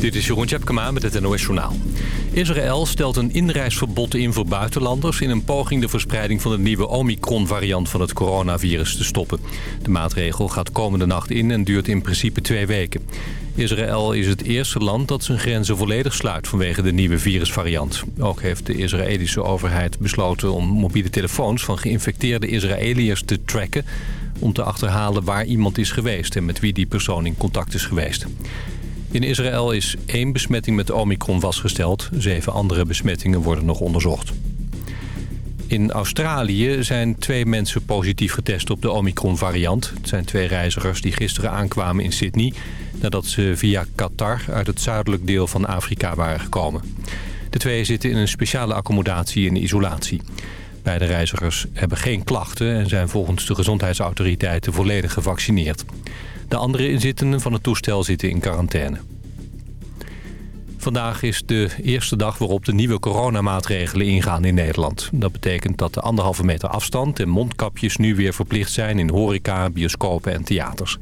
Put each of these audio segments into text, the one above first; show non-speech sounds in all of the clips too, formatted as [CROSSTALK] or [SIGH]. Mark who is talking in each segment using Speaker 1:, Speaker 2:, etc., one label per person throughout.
Speaker 1: Dit is Jeroen Tjepkema met het NOS Journaal. Israël stelt een inreisverbod in voor buitenlanders... in een poging de verspreiding van de nieuwe Omicron-variant van het coronavirus te stoppen. De maatregel gaat komende nacht in en duurt in principe twee weken. Israël is het eerste land dat zijn grenzen volledig sluit vanwege de nieuwe virusvariant. Ook heeft de Israëlische overheid besloten om mobiele telefoons van geïnfecteerde Israëliërs te tracken... om te achterhalen waar iemand is geweest en met wie die persoon in contact is geweest. In Israël is één besmetting met de Omicron vastgesteld. Zeven andere besmettingen worden nog onderzocht. In Australië zijn twee mensen positief getest op de Omicron-variant. Het zijn twee reizigers die gisteren aankwamen in Sydney... nadat ze via Qatar uit het zuidelijk deel van Afrika waren gekomen. De twee zitten in een speciale accommodatie in isolatie. Beide reizigers hebben geen klachten... en zijn volgens de gezondheidsautoriteiten volledig gevaccineerd. De andere inzittenden van het toestel zitten in quarantaine. Vandaag is de eerste dag waarop de nieuwe coronamaatregelen ingaan in Nederland. Dat betekent dat de anderhalve meter afstand en mondkapjes nu weer verplicht zijn in horeca, bioscopen en theaters.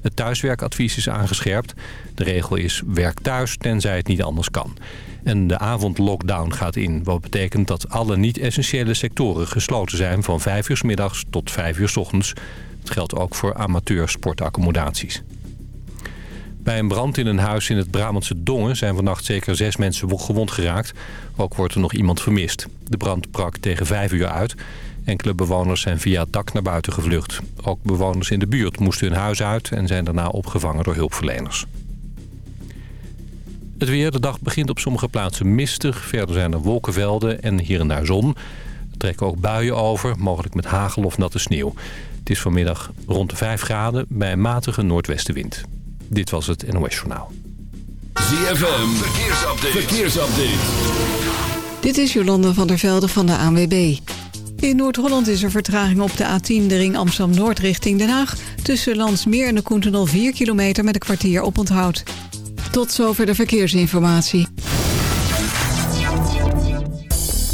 Speaker 1: Het thuiswerkadvies is aangescherpt. De regel is werk thuis tenzij het niet anders kan. En de avondlockdown gaat in, wat betekent dat alle niet-essentiële sectoren gesloten zijn van 5 uur s middags tot 5 uur s ochtends. Het geldt ook voor amateursportaccommodaties. Bij een brand in een huis in het Brabantse Dongen zijn vannacht zeker zes mensen gewond geraakt. Ook wordt er nog iemand vermist. De brand brak tegen vijf uur uit. Enkele bewoners zijn via het dak naar buiten gevlucht. Ook bewoners in de buurt moesten hun huis uit en zijn daarna opgevangen door hulpverleners. Het weer, de dag begint op sommige plaatsen mistig. Verder zijn er wolkenvelden en hier en daar zon. Er trekken ook buien over, mogelijk met hagel of natte sneeuw. Het is vanmiddag rond de 5 graden bij een matige noordwestenwind. Dit was het NOS Journaal.
Speaker 2: ZFM, verkeersupdate. verkeersupdate.
Speaker 3: Dit is Jolanda van der Velde van de ANWB. In Noord-Holland is er vertraging op de A10, de ring Amsterdam-Noord richting Den Haag. Tussen Landsmeer en de Koentenol 4 kilometer met een kwartier op onthoud. Tot zover de verkeersinformatie.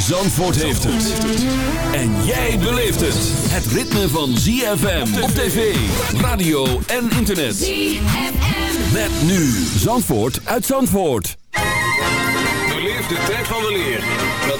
Speaker 2: Zandvoort heeft het. En jij beleeft het. Het ritme van ZFM op tv, radio en internet. ZFM. Met nu Zandvoort uit Zandvoort.
Speaker 4: Beleef de tijd van de leer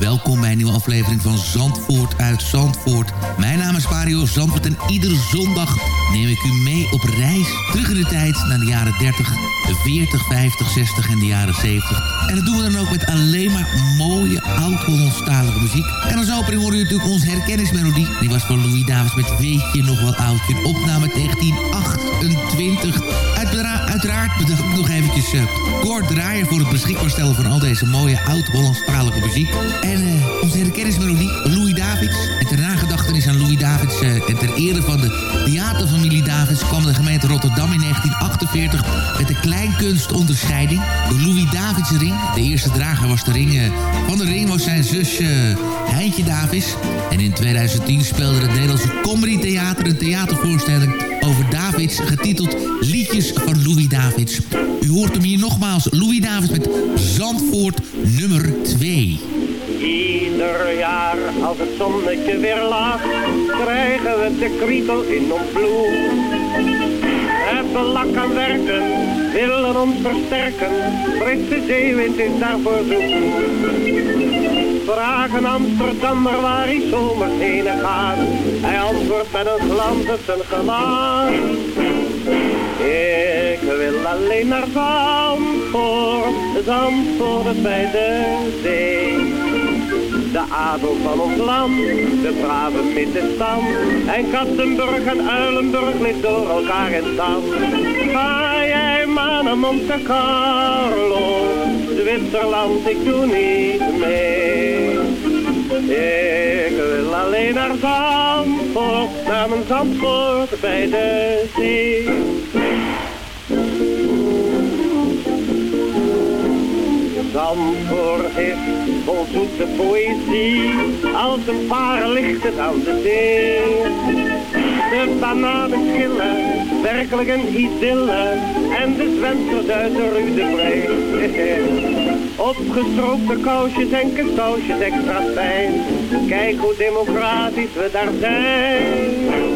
Speaker 5: Welkom bij een nieuwe aflevering van Zandvoort uit Zandvoort. Mijn naam is Mario Zandvoort en iedere zondag neem ik u mee op reis terug in de tijd naar de jaren 30, de 40, 50, 60 en de jaren 70. En dat doen we dan ook met alleen maar mooie oud-Hollandstalige muziek. En als opening horen u natuurlijk onze herkenningsmelodie. Die was van Louis Davids met Weet je nog wel oudje, opname 1928. Uitera- uiteraard bedankt nog eventjes uh, Kort Draaier voor het beschikbaar stellen van al deze mooie oud-Hollandstalige muziek. Eh, onze herkenningsmelodie, Louis Davids. En ter nagedachtenis aan Louis Davids eh, en ter ere van de theaterfamilie Davids... kwam de gemeente Rotterdam in 1948 met de kleinkunstonderscheiding. De Louis Davids ring. De eerste drager was de ring eh, van de ring was zijn zusje Heintje Davids. En in 2010 speelde het Nederlandse Comedy Theater een theatervoorstelling over Davids... getiteld Liedjes van Louis Davids. U hoort hem hier nogmaals, Louis Davids met Zandvoort nummer 2.
Speaker 6: Ieder jaar als het zonnetje weer laat, krijgen we de kriebel in ons bloed. Hebben lak aan werken, willen ons versterken, Britse zeewind is daarvoor zoek. Vragen Amsterdammer waar hij zomers heen gaat, hij antwoordt met een glans op zijn gelaat. Ik wil alleen naar Zandvoort, Zandvoort bij de zee. De adel van ons land, de brave middenstand. En Kattenburg en Uilenburg ligt door elkaar in stand. Ga jij maar naar Monte Carlo, Zwitserland, ik doe niet mee. Ik wil alleen naar Zandvoort, naar mijn Zandvoort bij de zee. Zandvoort is vol zoete poëzie, als een paar ligt het aan de zee. De bananen schillen, werkelijk een idylle, en de zwemsters uit de Rude [LAUGHS] Opgestroopte kousjes en kastousjes extra fijn, kijk hoe democratisch we daar zijn.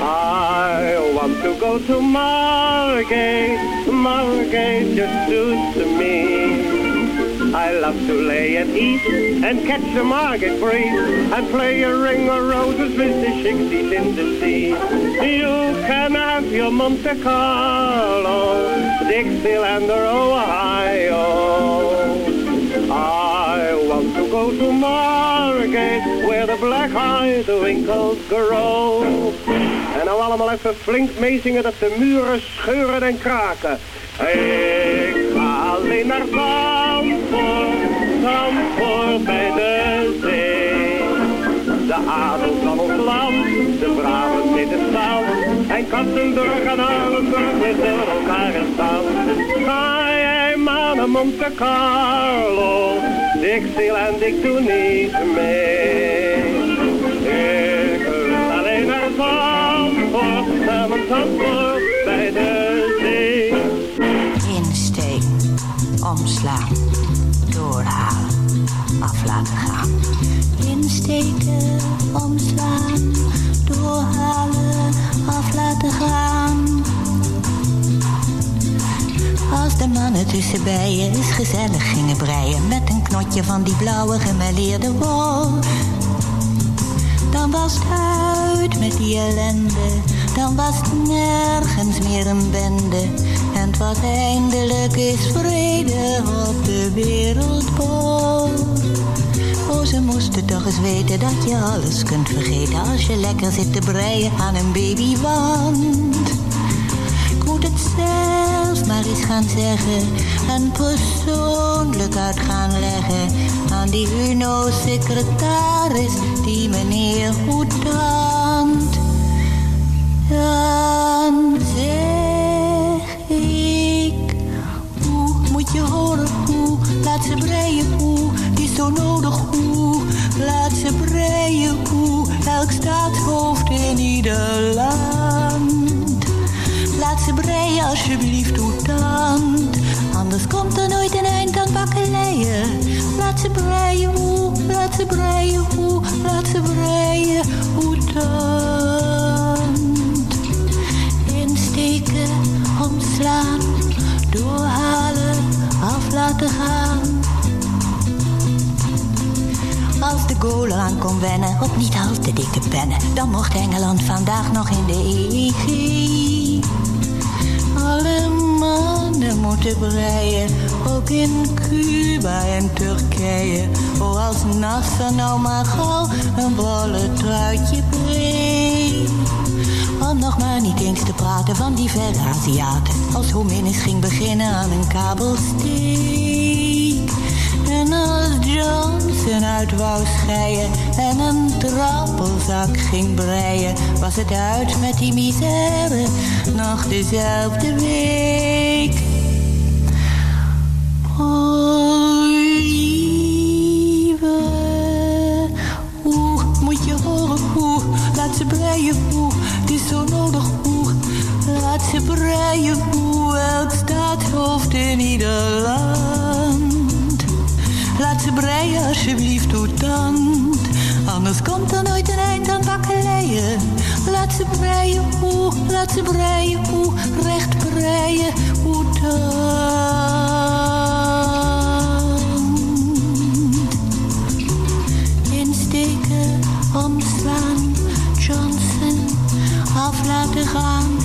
Speaker 6: I want to go to Margate, Margate just suits me. I love to lay and eat and catch the market breeze and play a ring of roses with the shixties in the sea. You can have your Monte Carlo, Dixieland or Ohio. I want to go to Margate where the black eye the winkles grow. En nou allemaal even flink meezingen dat de muren scheuren en kraken. Ga alleen naar Zandvoort, Zandvoort bij de zee. De adel van ons land, de braven middenstand. En Kattenburg en Arenburg liggen elkaar in stand. Ga jij maar naar Monte Carlo, Dixieland, ik doe niet mee. Ik wil alleen naar Zandvoort, naar Zandvoort bij de zee.
Speaker 7: Omslaan, doorhalen, af laten gaan. Insteken, omslaan, doorhalen, af laten gaan. Als de mannen tussen bijen eens gezellig gingen breien met een knotje van die blauwe gemêleerde wol. Dan was het uit met die ellende, dan was het nergens meer een bende. Was eindelijk is vrede op de wereldbol. Oh, ze moesten toch eens weten dat je alles kunt vergeten als je lekker zit te breien aan een babywand. Ik moet het zelf maar eens gaan zeggen en persoonlijk uit gaan leggen aan die UNO-secretaris, die meneer. Dan je horen hoe, laat ze breien hoe, die is zo nodig hoe, laat ze breien hoe, elk staatshoofd in ieder land. Laat ze breien alsjeblieft hoe tand, anders komt er nooit een eind aan bakkeleien. Laat ze breien hoe, laat ze breien hoe, laat ze breien hoe tand. Insteken, omslaan, Als de goal aan kon wennen op niet al te dikke pennen, dan mocht Engeland vandaag nog in de EG. Alle mannen moeten breien, ook in Cuba en Turkije. Oh, als Nasser nou maar gauw een bolle truitje breed. Om nog maar niet eens te praten van die verre Aziaten. Als Hominis ging beginnen aan een kabelsteek. En als Johnson uit wou scheien en een trappelzak ging breien, was het uit met die misère nog dezelfde week. Oh, lieve, hoe moet je horen hoe, laat ze breien hoe, zo nodig hoe, laat ze breien hoe, elk staatshoofd in ieder land. Laat ze breien alsjeblieft hoe tand. Anders komt er nooit een eind aan bakkeleien. Laat ze breien hoe, laat ze breien hoe, recht breien hoe tand. Af laten gaan.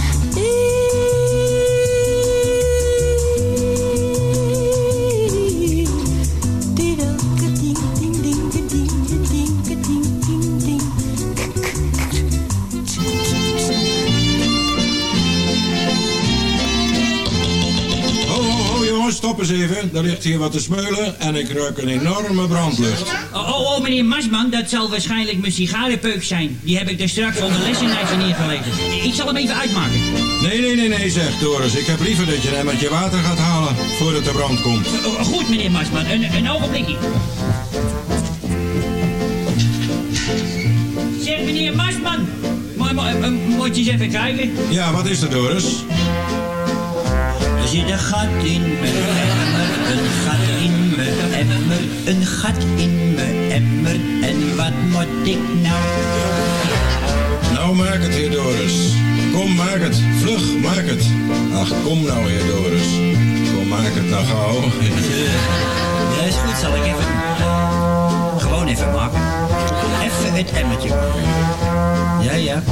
Speaker 8: Stop eens even. Er ligt hier wat te smeulen en ik ruik een enorme brandlucht.
Speaker 9: Oh, oh, oh, meneer Masman, dat zal waarschijnlijk mijn sigarenpeuk zijn. Die heb ik er straks onder lessenijzer neergelegd. Ik zal hem even uitmaken.
Speaker 8: Nee, nee, nee, nee, zegt Doris. Ik heb liever dat je hem met je water gaat halen voordat de brand komt.
Speaker 9: Oh, Goed, meneer Marsman, een, een ogenblikje. Zeg, meneer mo- eh, moet je eens even kijken?
Speaker 8: Ja, wat is er, Doris?
Speaker 9: Zit een gat in mijn emmer, een gat in mijn emmer, een gat in mijn emmer. En wat moet ik nou?
Speaker 8: Nou, maak het, heer Doris. Kom, maak het. Vlug, maak het. Ach, kom nou, heer Doris. Kom, maak het nou gauw.
Speaker 9: Ja, is goed, zal ik even... Gewoon even maken. Even het emmertje. Ja, ja.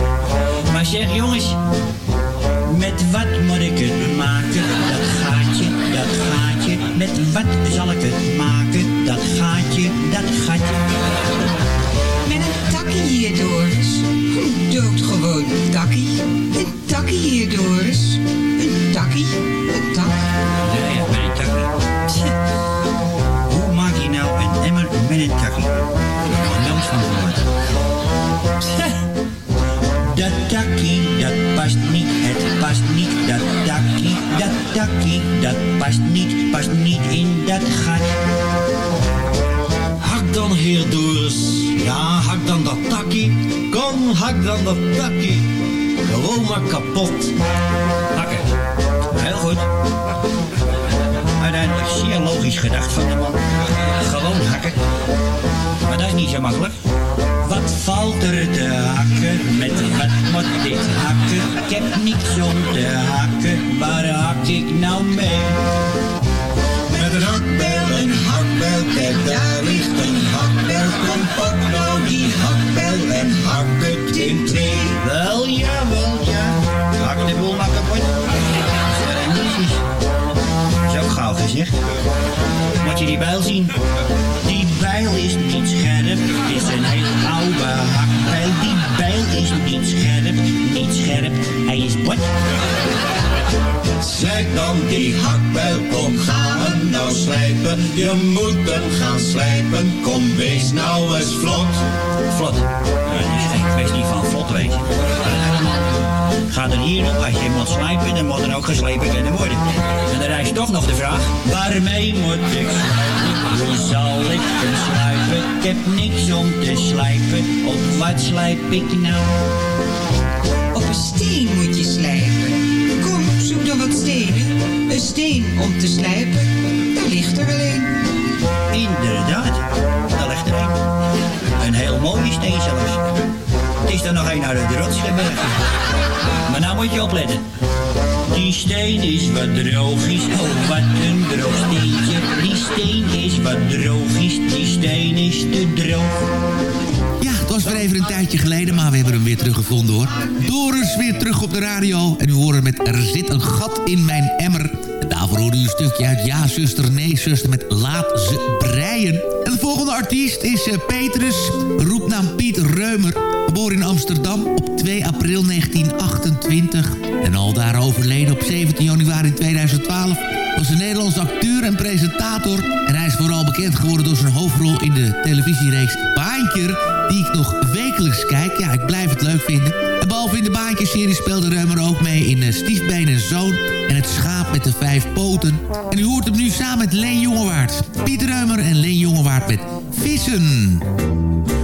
Speaker 9: Maar zeg, jongens... Met wat moet ik het maken? Dat gaatje, dat gaatje. Met wat zal ik het maken? Dat gaatje, dat gaatje.
Speaker 10: Met een takkie hier, Doris. Een doodgewoon takkie. Een takkie hier, Doris. Een takkie, een tak.
Speaker 9: Met een takkie. Hoe maak je nou een emmer met een takkie? Past niet. Dat takkie, dat takkie, dat past niet, past niet in dat gat.
Speaker 11: Hak dan, heer Doris. Ja, hak dan dat takkie. Kom, hak dan dat takkie. Gewoon maar kapot.
Speaker 9: Hakken. Heel goed. Uiteindelijk zeer logisch gedacht van de man. Gewoon hakken. Maar dat is niet zo makkelijk. Valt er te hakken? Met wat moet ik hakken? Ik heb niks om te hakken. Waar hak ik nou mee?
Speaker 11: Met een hakbel, een hakbel, kijk daar ligt een hakbel. Kom op nou die hakbel en hak het in twee.
Speaker 9: Wel ja, wel ja. Hak de boel. Is ook gauw gezegd. Moet je die bijl zien? Die bijl is scherp. Is een heel oude hakbijl. Die bijl is niet scherp. Niet scherp. Hij is bot.
Speaker 11: Slijp dan die hakbel, kom ga hem nou slijpen. Je moet hem gaan slijpen, kom wees nou eens vlot.
Speaker 9: Vlot. Is geen kwestie van vlot, weet je. Gaat er hier om, als je moet slijpen, dan moet er ook geslepen kunnen worden. En dan rijst toch nog de vraag, waarmee moet ik slijpen? Hoe zal ik slijpen? Ik heb niks om te slijpen. Op wat slijp ik nou?
Speaker 10: Op een steen moet je slijpen. Kom, zoek dan wat stenen. Een steen om te slijpen. Daar ligt er wel een.
Speaker 9: Inderdaad, daar ligt er een. Een heel mooie steen zelfs. Het is er nog een uit de rots. Maar nou moet je opletten. Die steen is wat droog is, oh wat een droog steentje. Die steen is wat droog is, die steen is te droog.
Speaker 5: Ja, het was weer even een tijdje geleden, maar we hebben hem weer teruggevonden hoor. Doris weer terug op de radio. En u hoort met Er zit een gat in mijn emmer. En daarvoor hoorde u een stukje uit Ja, zuster, nee, zuster met Laat ze breien. En de volgende artiest is eh, Petrus, roepnaam Piet Reumer. Geboren in Amsterdam op 2 april 1928. En al daar overleden op 17 januari 2012 was een Nederlandse acteur en presentator. En hij is vooral bekend geworden door zijn hoofdrol in de televisiereeks Baantjer... die ik nog wekelijks kijk. Ja, ik blijf het leuk vinden. En behalve in de Baantje-serie speelde Reumer ook mee in uh, Stiefbeen en Zoon... en Het Schaap met de Vijf Poten. En u hoort hem nu samen met Leen Jongewaard. Piet Reumer en Leen Jongewaard met Vissen.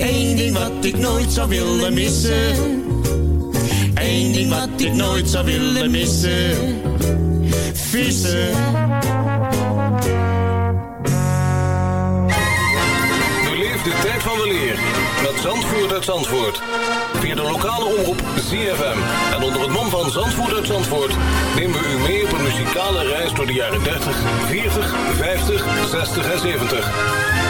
Speaker 12: Eén ding wat ik nooit zou willen missen. Eén ding wat ik nooit zou willen missen. Vissen.
Speaker 4: Beleef de tijd van weleer met Zandvoort uit Zandvoort. Via de lokale omroep ZFM. En onder het mom van Zandvoort uit Zandvoort... nemen we u mee op een muzikale reis door de jaren 30, 40, 50, 60 en 70.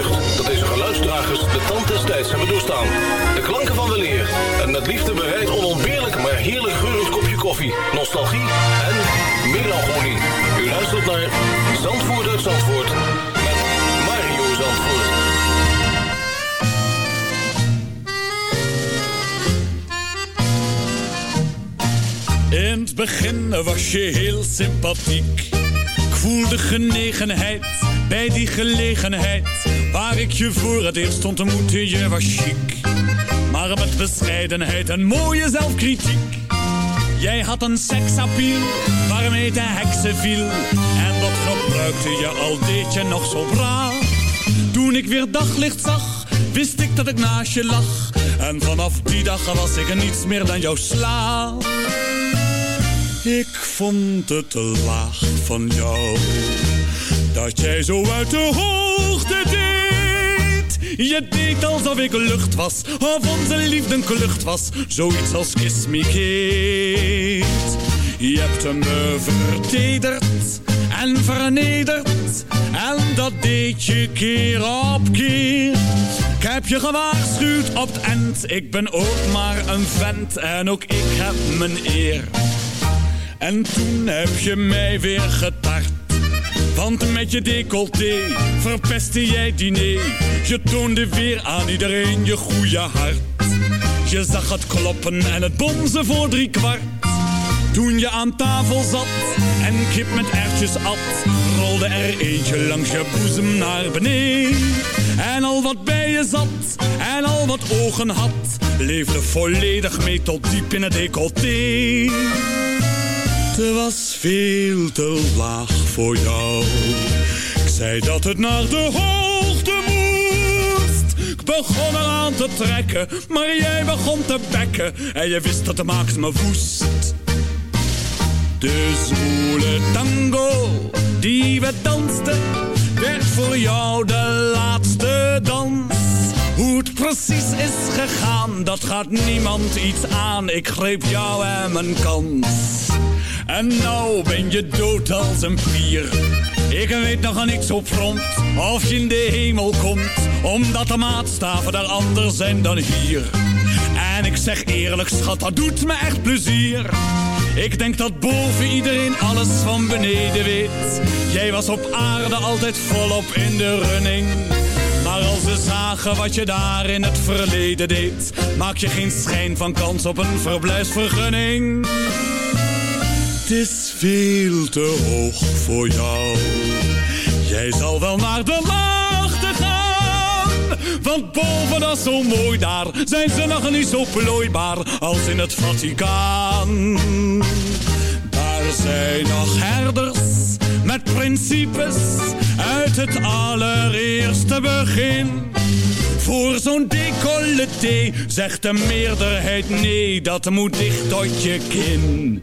Speaker 4: Deugd dat deze geluidsdragers de tand des tijds hebben doorstaan. De klanken van weleer en met liefde bereid onontbeerlijk maar heerlijk geurend kopje koffie, nostalgie en melancholie. U luistert naar Zandvoort uit Zandvoort met Mario Zandvoort.
Speaker 13: In het begin was je heel sympathiek. Ik voelde genegenheid bij die gelegenheid. Waar ik je voor het eerst ontmoette, je was chic. Maar met bescheidenheid en mooie zelfkritiek. Jij had een seksappeal waarmee de heksen viel. En dat gebruikte je al deed je nog zo braaf. Toen ik weer daglicht zag, wist ik dat ik naast je lag. En vanaf die dag was ik niets meer dan jouw slaaf. Ik vond het te laag van jou Dat jij zo uit de hoogte deed. Je deed alsof ik lucht was Of onze liefde een klucht was. Zoiets als kiss Je hebt me vertederd en vernederd. En dat deed je keer op keer. Ik heb je gewaarschuwd op het end Ik ben ook maar een vent En ook ik heb mijn eer. En toen heb je mij weer getart. Want met je decolleté verpestte jij diner. Je toonde weer aan iedereen je goede hart. Je zag het kloppen en het bonzen voor drie kwart. Toen je aan tafel zat en kip met erwtjes at, rolde er eentje langs je boezem naar beneden. En al wat bij je zat en al wat ogen had, leefde volledig mee tot diep in het decolleté. Het was veel te laag voor jou. Ik zei dat het naar de hoogte moest. Ik begon eraan te trekken, maar jij begon te bekken. En je wist dat de maakt me woest. De zwoele tango die we dansten, werd voor jou de laatste dans. Hoe het precies is gegaan, dat gaat niemand iets aan. Ik greep jou en mijn kans. En nou ben je dood als een pier. Ik weet nog niks op front, of je in de hemel komt. Omdat de maatstaven daar anders zijn dan hier. En ik zeg eerlijk schat, dat doet me echt plezier. Ik denk dat boven iedereen alles van beneden weet. Jij was op aarde altijd volop in de running. Maar als ze zagen wat je daar in het verleden deed, maak je geen schijn van kans op een verblijfsvergunning. Het is veel te hoog voor jou. Jij zal wel naar de laagte gaan. Want boven dat zo mooi daar zijn ze nog niet zo plooibaar als in het Vaticaan. Daar zijn nog herders met principes uit het allereerste begin. Voor zo'n decolleté zegt de meerderheid nee, dat moet dicht tot je kin.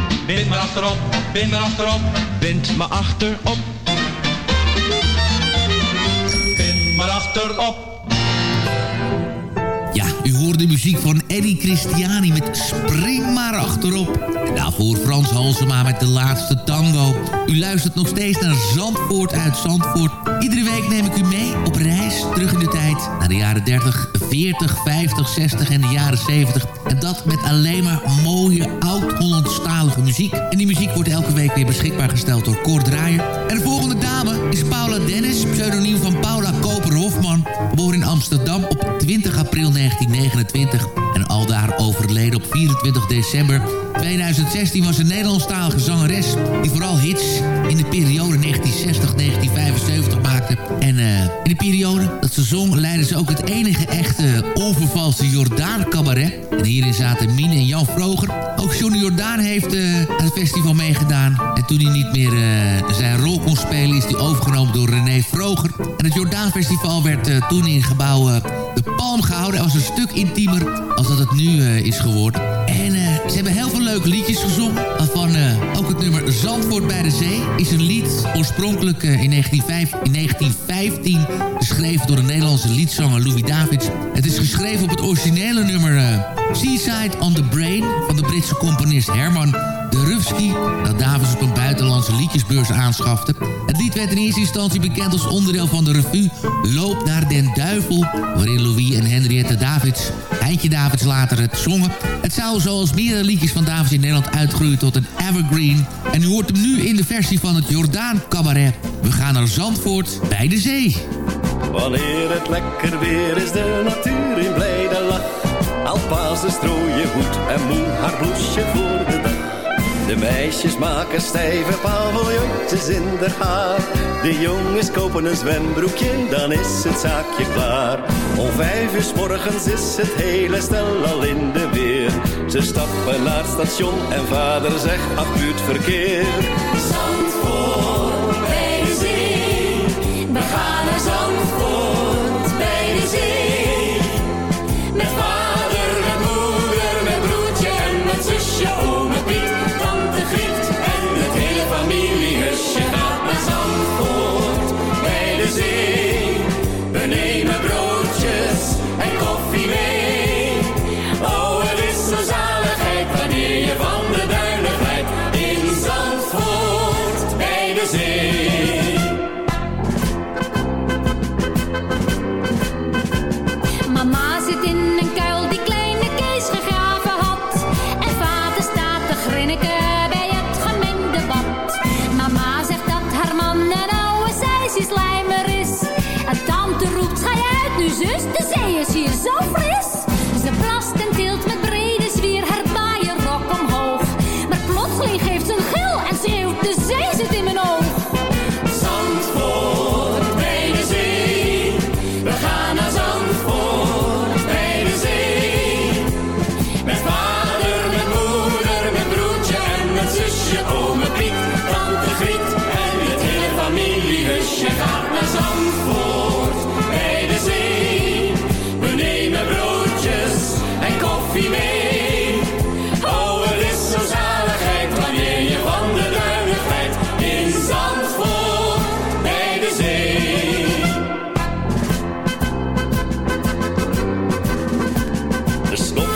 Speaker 14: Bind maar achterop, bind maar achterop.
Speaker 15: Bind maar achterop.
Speaker 14: Bind maar achterop.
Speaker 5: Ja, u hoort de muziek van Eddie Christiani met Spring maar achterop. En daarvoor Frans Halsema met de laatste tango. U luistert nog steeds naar Zandvoort uit Zandvoort. Iedere week neem ik u mee op reis terug in de tijd. Naar de jaren 30, 40, 50, 60 en de jaren 70. En dat met alleen maar mooie oud-Hollandstalige muziek. En die muziek wordt elke week weer beschikbaar gesteld door Kort Draaier. En de volgende dame is Paula Dennis, pseudoniem van Paula Koper-Hofman. Geboren in Amsterdam op 20 april 1929. En aldaar overleden op 24 december 2016 was een Nederlandstalige zangeres... die vooral hits in de periode 1960-1975 maakte. En uh, in de periode dat ze zong... leidde ze ook het enige echte onvervalste Jordaan cabaret. En hierin zaten Mien en Jan Vroger. Ook Johnny Jordaan heeft uh, aan het festival meegedaan. En toen hij niet meer uh, zijn rol kon spelen... is hij overgenomen door René Vroger. En het Jordaan Festival werd toen in gebouw De Palm gehouden. En was een stuk intiemer als dat het nu is geworden. En ze hebben heel veel leuke liedjes gezongen. Van uh, ook het nummer Zandvoort bij de Zee is een lied oorspronkelijk in, 1905, in 1915 geschreven door de Nederlandse liedzanger Louis Davids. Het is geschreven op het originele nummer Seaside on the Brain van de Britse componist Herman de Rufsky, dat Davids op een buitenlandse liedjesbeurs aanschafte. Het lied werd in eerste instantie bekend als onderdeel van de revue Loop naar den Duivel, waarin Louis en Henriette Davids, Heintje Davids later het zongen. Het zou zoals meerdere liedjes van Davids in Nederland uitgroeien tot een evergreen. En u hoort hem nu in de versie van het Jordaan Cabaret. We gaan naar Zandvoort bij de zee.
Speaker 16: Wanneer het lekker weer is, de natuur in blijde lach zijn strooien hoed en moe haar bloesje voor de dag. De meisjes maken stijve paviljoentjes in de haar. De jongens kopen een zwembroekje, dan is het zaakje klaar. Om vijf uur s morgens is het hele stel al in de weer. Ze stappen naar het station en vader zegt, ach buurt verkeer.
Speaker 17: Zandvoort de zee. We gaan naar Zandvoort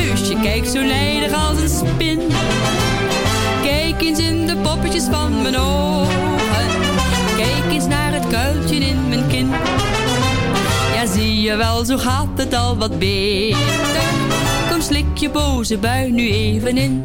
Speaker 18: Heus, je kijkt zo nijdig als een spin. Kijk eens in de poppetjes van mijn ogen. Kijk eens naar het kuiltje in mijn kin. Ja, zie je wel, zo gaat het al wat beter. Kom, slik je boze bui nu even in.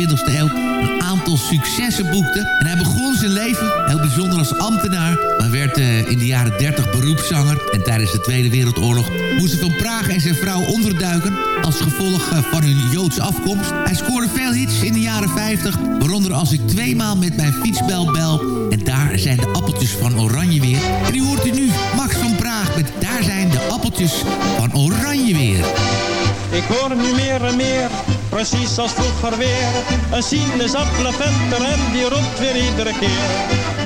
Speaker 5: 20e eeuw... een aantal successen boekte. En hij begon zijn leven heel bijzonder als ambtenaar... maar werd uh, in de jaren 30 beroepszanger. En tijdens de Tweede Wereldoorlog moesten Van Praag en zijn vrouw onderduiken... als gevolg uh, van hun Joodse afkomst. Hij scoorde veel hits in de jaren 50... waaronder als ik tweemaal met mijn fietsbel bel... en daar zijn de appeltjes van oranje weer. En u hoort u nu Max van Praag met Daar zijn de appeltjes van oranje weer.
Speaker 19: Ik hoor nu meer en meer, precies als vroeger weer. Een sinaasappelventer en die roept weer iedere keer.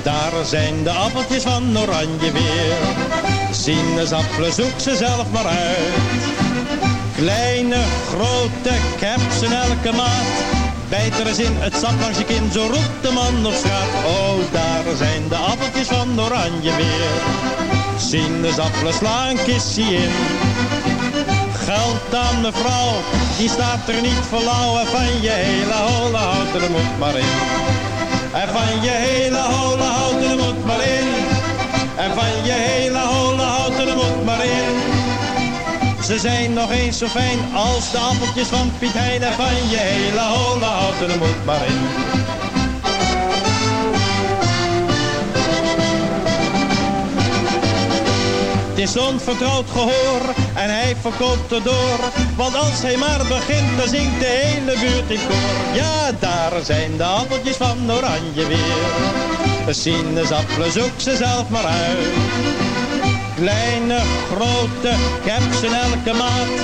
Speaker 19: Daar zijn de appeltjes van oranje weer. Sinaasappelen, zoek ze zelf maar uit. Kleine, grote, in elke maat. Bijt er eens in het sap langs je kin, zo roept de man op straat. Oh, daar zijn de appeltjes van oranje weer. Sinaasappelen slaan kistje in. Geld aan mevrouw, die staat er niet voor lauw. En van je hele holle houten er moet maar in. En van je hele holle houten er moet maar in. En van je hele holle houten er moet maar in. Ze zijn nog eens zo fijn als de appeltjes van Piet Hein. En van je hele holle houten er moet maar in. Is onvertrouwd gehoor en hij verkoopt er door. Want als hij maar begint, dan zingt de hele buurt in koor. Ja, daar zijn de appeltjes van oranje weer. De sinaasappelen, zoek ze zelf maar uit. Kleine, grote, ik heb ze in elke maat.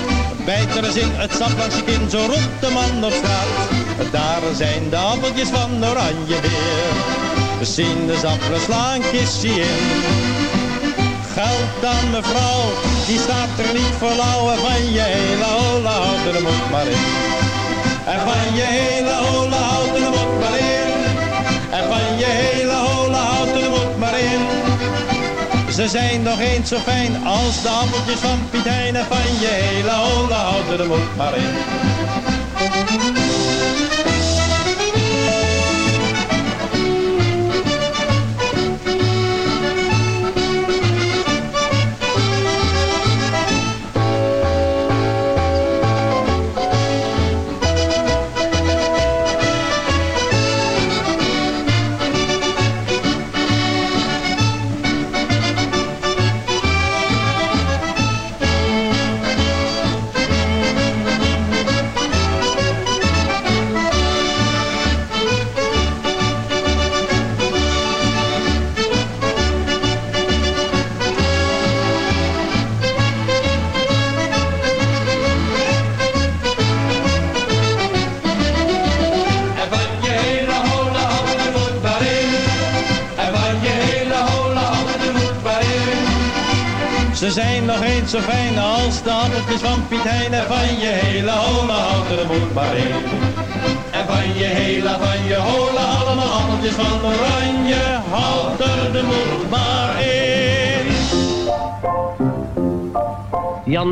Speaker 19: Bijt er het sap kin, zo roept de man op straat. Daar zijn de appeltjes van oranje weer. De sinaasappelen slaan kistje in. Geld aan mevrouw, die staat er niet voor lauw. En van je hele holle houten, moet maar in. En van je hele holle houten, moet maar in. En van je hele holle houten, er moet maar in. Ze zijn nog eens zo fijn als de appeltjes van Piet. En van je hele holle houten, moet maar in.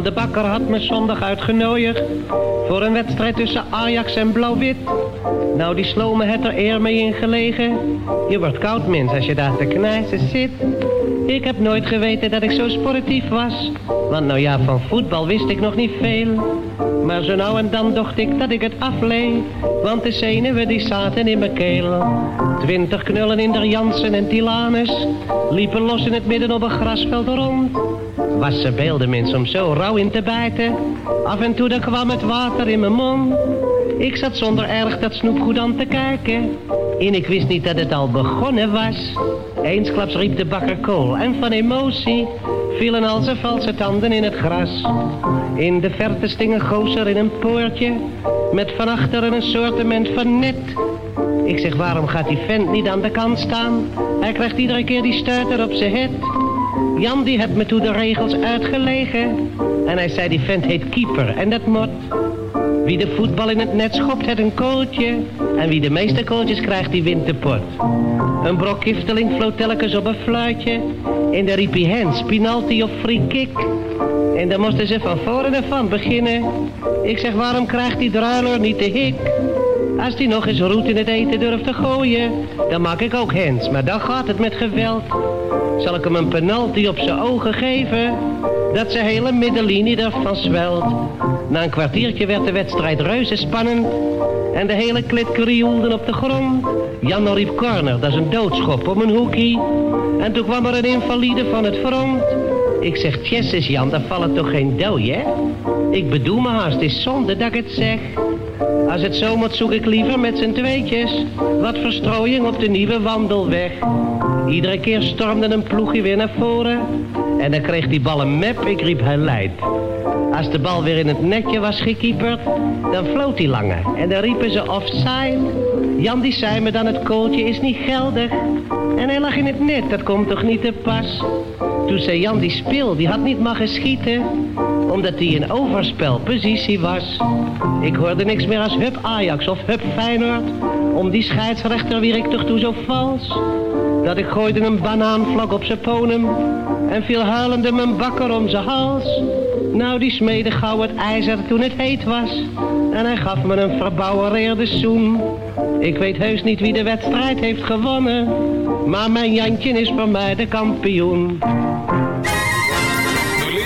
Speaker 20: De Bakker had me zondag uitgenodigd voor een wedstrijd tussen Ajax en Blauw-Wit. Nou, die slomen het er eer mee ingelegen. Je wordt koud, mens, als je daar te knijzen zit. Ik heb nooit geweten dat ik zo sportief was. Want nou ja, van voetbal wist ik nog niet veel. Maar zo nou en dan dacht ik dat ik het afleed. Want de zenuwen die zaten in mijn keel. Twintig knullen in der Jansen en Tilanus. Liepen los in het midden op een grasveld rond. Was ze beelden mensen om zo rauw in te bijten. Af en toe dan kwam het water in mijn mond. Ik zat zonder erg dat snoepgoed aan te kijken. En ik wist niet dat het al begonnen was. Eensklaps riep de bakker kool en van emotie vielen al zijn valse tanden in het gras. In de verte sting een gozer in een poortje met van achteren een soortement van net. Ik zeg, waarom gaat die vent niet aan de kant staan? Hij krijgt iedere keer die stuiter op zijn het. Jan die heeft me toen de regels uitgelegen. En hij zei, die vent heet keeper en dat mot. Wie de voetbal in het net schopt, het een kooltje. En wie de meeste kooltjes krijgt, die wint de pot. Een brok kifteling floot telkens op een fluitje. Daar riep hij hens, penalty of free kick. En dan moesten ze van voren en van beginnen. Ik zeg, waarom krijgt die druiler niet de hik? Als die nog eens roet in het eten durft te gooien, dan maak ik ook hens, maar dan gaat het met geweld. Zal ik hem een penalty op zijn ogen geven, dat zijn hele middenlinie ervan zwelt. Na een kwartiertje werd de wedstrijd reuze spannend. En de hele klit krioelde op de grond. Jan riep corner, dat is een doodschop om een hoekie. En toen kwam er een invalide van het front. Ik zeg, tjesses Jan, daar vallen toch geen dooi, hè? Ik bedoel me haast, het is zonde dat ik het zeg. Als het zo moet, zoek ik liever met z'n tweetjes. Wat verstrooiing op de nieuwe wandelweg. Iedere keer stormde een ploegje weer naar voren. En dan kreeg die bal een map, ik riep hij leidt. Als de bal weer in het netje was gekieperd, dan floot hij langer. En dan riepen ze offside. Jan die zei me dan het kooltje is niet geldig. En hij lag in het net, dat komt toch niet te pas. Toen zei Jan die speel, die had niet mogen schieten. Omdat hij in overspelpositie was. Ik hoorde niks meer als hup Ajax of hup Feyenoord. Om die scheidsrechter wier ik toch toe zo vals. Dat ik gooide een banaanvlok op zijn ponem. En viel huilende mijn bakker om zijn hals. Nou, die smede gauw het ijzer toen het heet was. En hij gaf me een verbouwereerde zoen. Ik weet heus niet wie de wedstrijd heeft gewonnen. Maar mijn Jantje is voor mij de kampioen.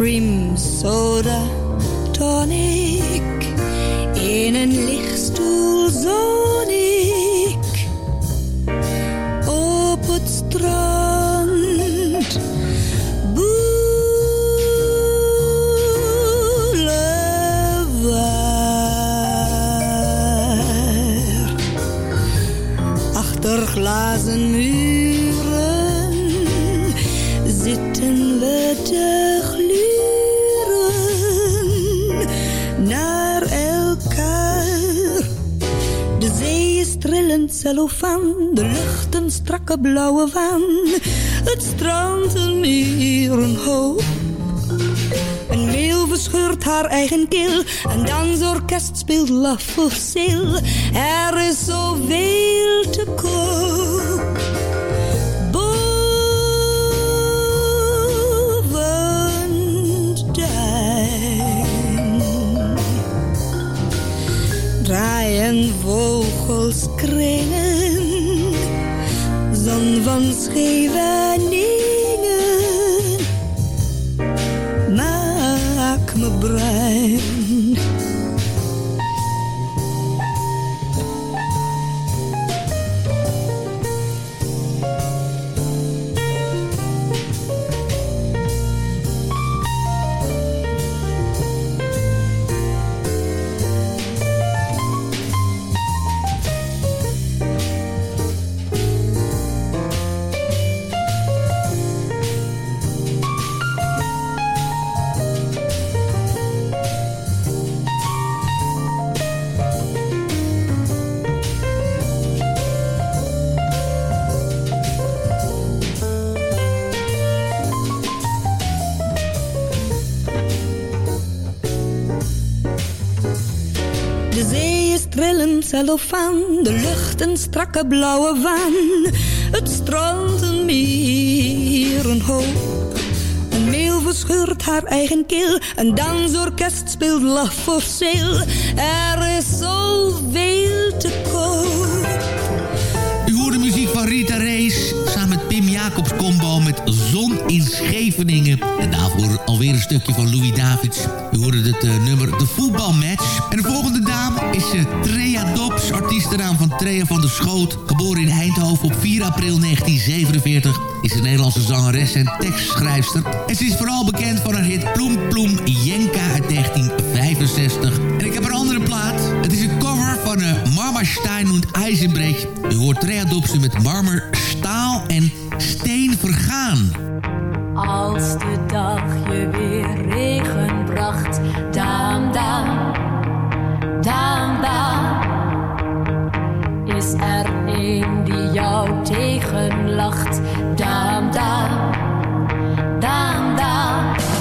Speaker 21: cream, soda, tonic. In een lichtstoel ik. Op het strand. Boulevard. Achter glazen muren de lucht een strakke blauwe waan. Het strand een mierenhoop. Een meeuw verscheurt haar eigen keel. Een dansorkest speelt laf of zeel. Er is zoveel te koop. Draaien vogels kringen. Zon van Scheveningen cellofaan, de lucht een strakke blauwe waan. Het strand een mierenhoop. Een meeuw verscheurt haar eigen keel, een dansorkest speelt laf of zeel. Er is zoveel te koop.
Speaker 5: U hoort de muziek van Rita Rees samen met Pim Jacobs combo met Zon in Scheveningen. En daarvoor alweer een stukje van Louis Davids. U hoorde het uh, nummer De Voetbalmatch. En de volgende dame is uh, Trea Dobbs, artiestenaam van Trea van der Schoot. Geboren in Eindhoven op 4 april 1947 is een Nederlandse zangeres en tekstschrijfster. En ze is vooral bekend van haar hit Ploem Ploem Jenka uit 1965. En ik heb een andere plaat. Het is een cover van uh, Marma Stein und Eisenbrecht. U hoort Trea Dobsen met Marmer, Staal en Steen vergaan.
Speaker 22: Als de dag je weer regen bracht, dam dam, dam. Is er een die jou tegenlacht, dam dam, dam dam.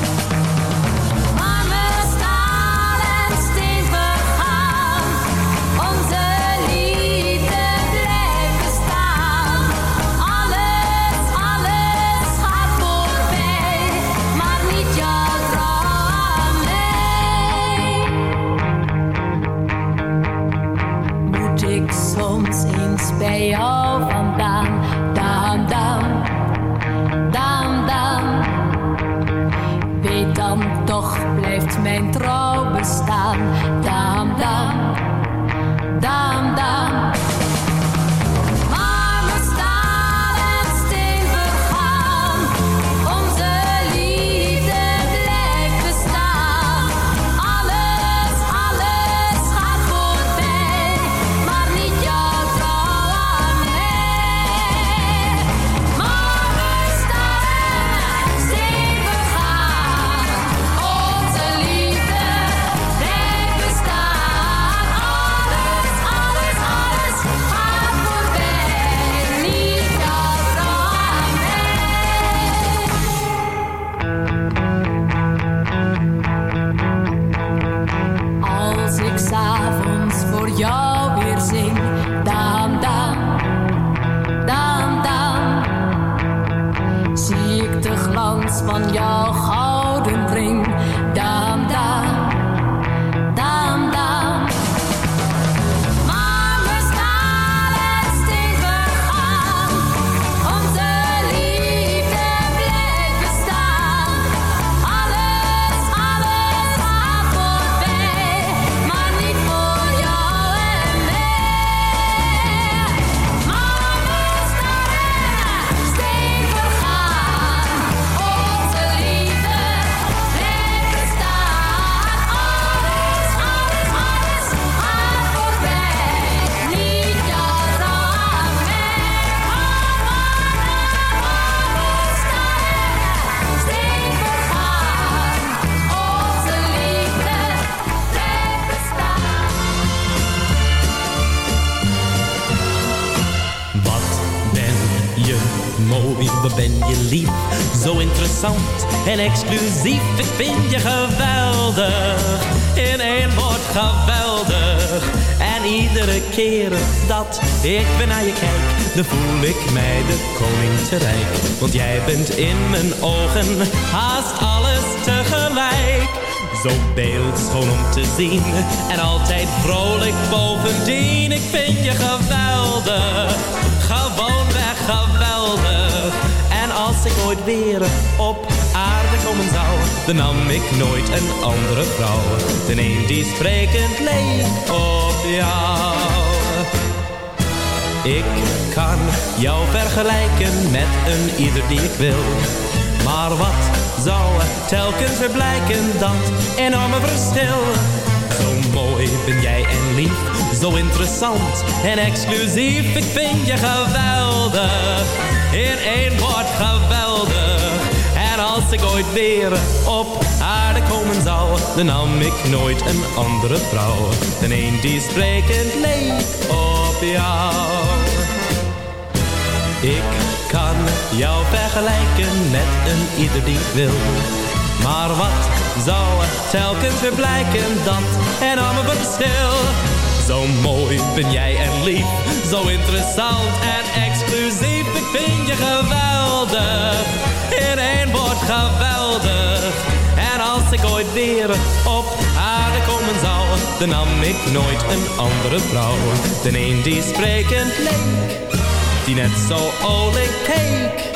Speaker 22: Eens bij
Speaker 23: ben je lief, zo interessant en exclusief. Ik vind je geweldig, in één woord geweldig. En iedere keer dat ik weer naar je kijk, dan voel ik mij de koning te rijk. Want jij bent in mijn ogen haast alles tegelijk. Zo beeldschoon om te zien en altijd vrolijk bovendien. Ik vind je geweldig, gewoonweg geweldig. Als ik ooit weer op aarde komen zou, dan nam ik nooit een andere vrouw. Dan een die sprekend leek op jou. Ik kan jou vergelijken met een ieder die ik wil. Maar wat zou telkens weer blijken, dat enorme verschil? Zo mooi ben jij en lief, zo interessant en exclusief. Ik vind je geweldig, in één woord geweldig. En als ik ooit weer op aarde komen zou, dan nam ik nooit een andere vrouw. Dan een die sprekend leek op jou. Ik kan jou vergelijken met een ieder die wil. Maar wat zou er telkens weer blijken, dat enorme verschil. Zo mooi ben jij en lief, zo interessant en exclusief. Ik vind je geweldig, in één woord geweldig. En als ik ooit weer op aarde komen zou, dan nam ik nooit een andere vrouw. Dan een die sprekend leek die net zo olijk keek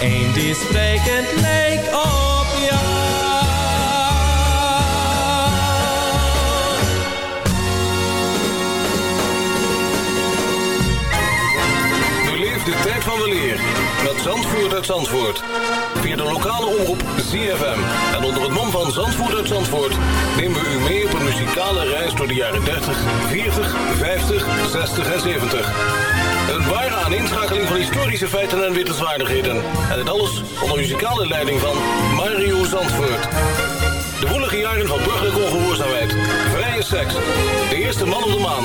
Speaker 23: een die sprekend leek op jou.
Speaker 4: Zandvoort uit Zandvoort. Via de lokale omroep ZFM. En onder het mom van Zandvoort uit Zandvoort... nemen we u mee op een muzikale reis door de jaren 30, 40, 50, 60 en 70. Een ware aaninschakeling van historische feiten en wittelswaardigheden. En dit alles onder muzikale leiding van Mario Zandvoort. De woelige jaren van burgerlijke ongehoorzaamheid, vrije seks, de eerste man op de maan...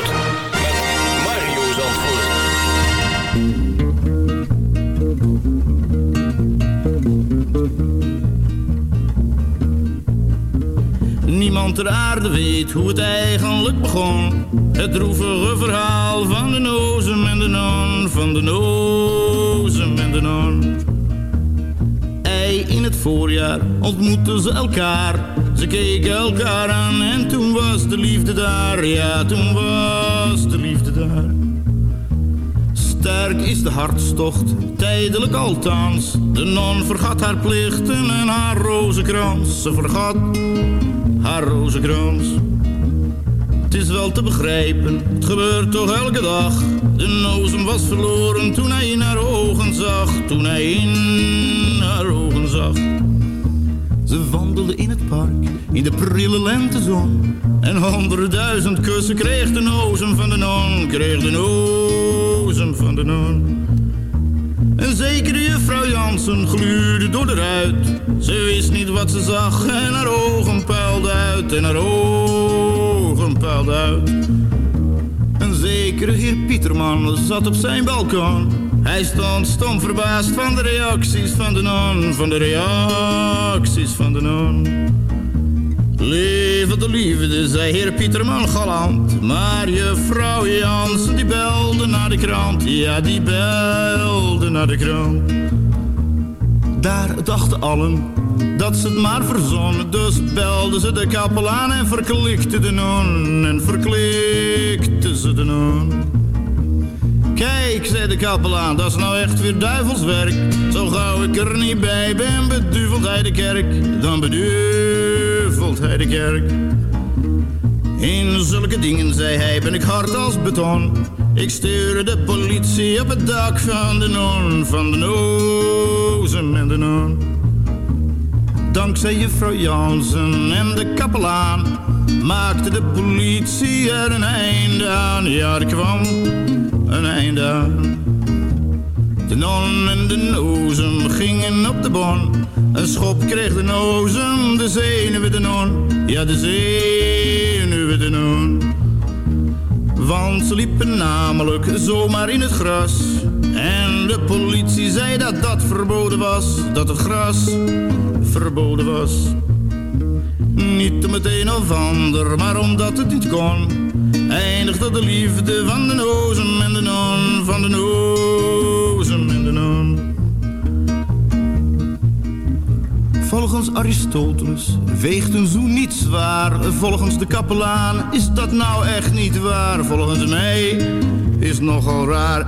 Speaker 24: Niemand ter aarde weet hoe het eigenlijk begon. Het droevige verhaal van de nozem en de non, van de nozem en de non. Ei, in het voorjaar ontmoetten ze elkaar. Ze keken elkaar aan en toen was de liefde daar. Ja, toen was de liefde daar. Sterk is de hartstocht, tijdelijk althans. De non vergat haar plichten en haar rozenkrans. Ze vergat haar rozenkrans. Het is wel te begrijpen, het gebeurt toch elke dag. De nozem was verloren toen hij in haar ogen zag. Toen hij in haar ogen zag. Ze wandelde in het park, in de prille lentezon. En honderdduizend kussen kreeg de nozem van de non. Kreeg de nozem van de non. Zekere juffrouw Jansen gluurde door de ruit. Ze wist niet wat ze zag en haar ogen puilden uit. En haar ogen puilden uit. Een zekere heer Pieterman zat op zijn balkon. Hij stond stom verbaasd van de reacties van de non. Van de reacties van de non. Lieve de liefde, zei heer Pieterman galant. Maar juffrouw Jansen die belde naar de krant. Ja, die belde naar de krant. Daar dachten allen dat ze het maar verzonnen. Dus belden ze de kapelaan en verklikte de non. En verklikte ze de non. Kijk, zei de kapelaan, dat is nou echt weer duivelswerk. Zo gauw ik er niet bij ben, beduvelt hij de kerk. Dan beduvelt hij de kerk. In zulke dingen, zei hij, ben ik hard als beton. Ik stuurde de politie op het dak van de non, van de nozem en de non. Dankzij juffrouw Jansen en de kapelaan maakte de politie er een einde aan. Ja, er kwam een einde aan. De non en de nozem gingen op de bon. Een schop kreeg de nozem, de zenuwen de non. Ja, de zenuwen de non. Want ze liepen namelijk zomaar in het gras. En de politie zei dat dat verboden was. Dat het gras verboden was. Niet om het een of ander, maar omdat het niet kon. Eindigde de liefde van de nozem en de non. Van de nozem Volgens Aristoteles weegt een zoen niet zwaar. Volgens de kapelaan is dat nou echt niet waar. Volgens mij is nogal raar.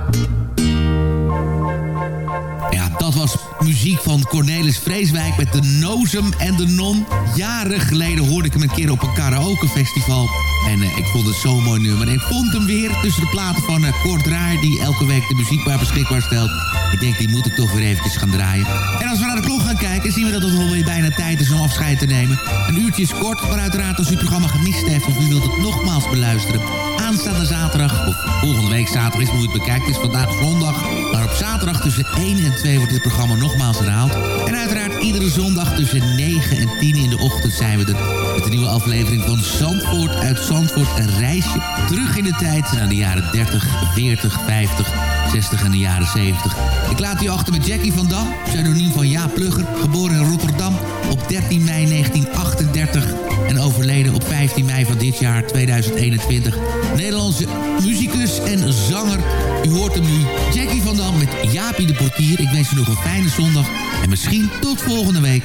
Speaker 5: Ja, dat was muziek van Cornelis Vreeswijk met de Nozem en de Non. Jaren geleden hoorde ik hem een keer op een karaokefestival. En eh, ik vond het zo'n mooi nummer. En ik vond hem weer tussen de platen van uh, Kort Draaier... die elke week de muziek maar beschikbaar stelt. Ik denk, die moet ik toch weer eventjes gaan draaien. En als we naar de klok gaan kijken... zien we dat het alweer bijna tijd is om afscheid te nemen. Een uurtje is kort, maar uiteraard als u het programma gemist heeft... of u wilt het nogmaals beluisteren... aanstaande zaterdag, of volgende week zaterdag is hoe het bekijkt... is vandaag zondag, maar op zaterdag tussen 1 en 2 wordt dit programma nogmaals herhaald. En uiteraard iedere zondag tussen 9 en 10 in de ochtend zijn we er Met een nieuwe aflevering van Zandvoort uit Zandvoort. Een reisje terug in de tijd naar de jaren 30, 40, 50, 60 en de jaren 70. Ik laat u achter met Jackie van Dam, pseudoniem van Jaap Plugger. Geboren in Rotterdam op 13 mei 1938 en overleden op 15 mei van dit jaar 2021. Nederlandse muzikus en zanger. U hoort hem nu, Jackie van Dam met Jaapie de Portier. Ik wens u nog een fijne zondag en misschien tot volgende week.